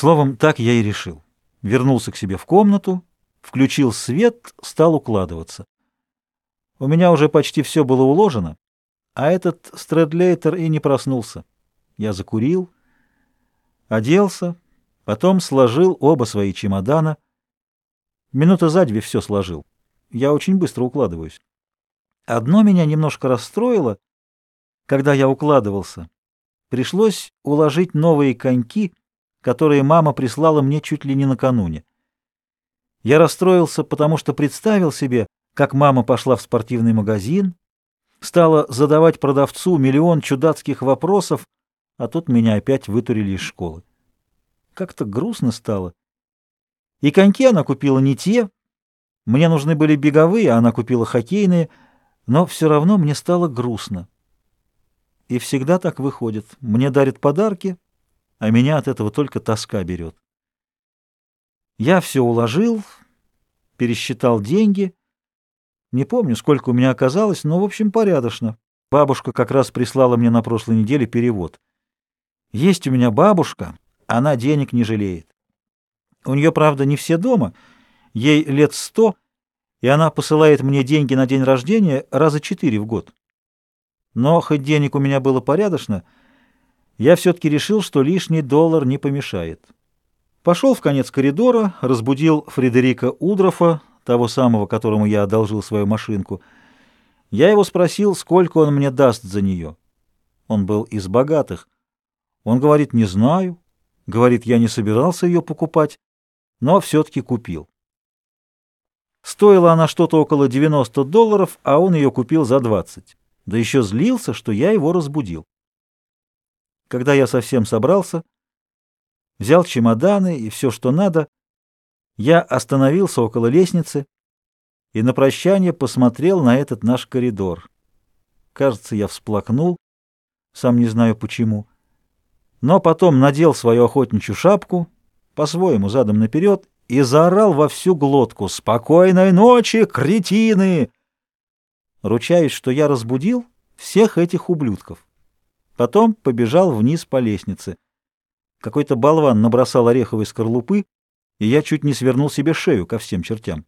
Словом, так я и решил. Вернулся к себе в комнату, включил свет, стал укладываться. У меня уже почти все было уложено, а этот Стрэдлейтер и не проснулся. Я закурил, оделся, потом сложил оба свои чемодана. Минуты за две все сложил. Я очень быстро укладываюсь. Одно меня немножко расстроило, когда я укладывался. Пришлось уложить новые коньки, которые мама прислала мне чуть ли не накануне. Я расстроился, потому что представил себе, как мама пошла в спортивный магазин, стала задавать продавцу миллион чудацких вопросов, а тут меня опять вытурили из школы. Как-то грустно стало. И коньки она купила не те, мне нужны были беговые, а она купила хоккейные, но все равно мне стало грустно. И всегда так выходит. Мне дарят подарки, а меня от этого только тоска берет. Я все уложил, пересчитал деньги. Не помню, сколько у меня оказалось, но, в общем, порядочно. Бабушка как раз прислала мне на прошлой неделе перевод. Есть у меня бабушка, она денег не жалеет. У нее, правда, не все дома, ей лет сто, и она посылает мне деньги на день рождения раза четыре в год. Но хоть денег у меня было порядочно, я все-таки решил, что лишний доллар не помешает. Пошел в конец коридора, разбудил Фредерика Удрофа, того самого, которому я одолжил свою машинку. Я его спросил, сколько он мне даст за нее. Он был из богатых. Он говорит, не знаю. Говорит, я не собирался ее покупать, но все-таки купил. Стоила она что-то около 90 долларов, а он ее купил за 20 да еще злился, что я его разбудил. Когда я совсем собрался, взял чемоданы и все, что надо, я остановился около лестницы и на прощание посмотрел на этот наш коридор. Кажется, я всплакнул, сам не знаю почему, но потом надел свою охотничью шапку, по-своему задом наперед, и заорал во всю глотку «Спокойной ночи, кретины!» Ручаюсь, что я разбудил всех этих ублюдков. Потом побежал вниз по лестнице. Какой-то болван набросал ореховой скорлупы, и я чуть не свернул себе шею ко всем чертям.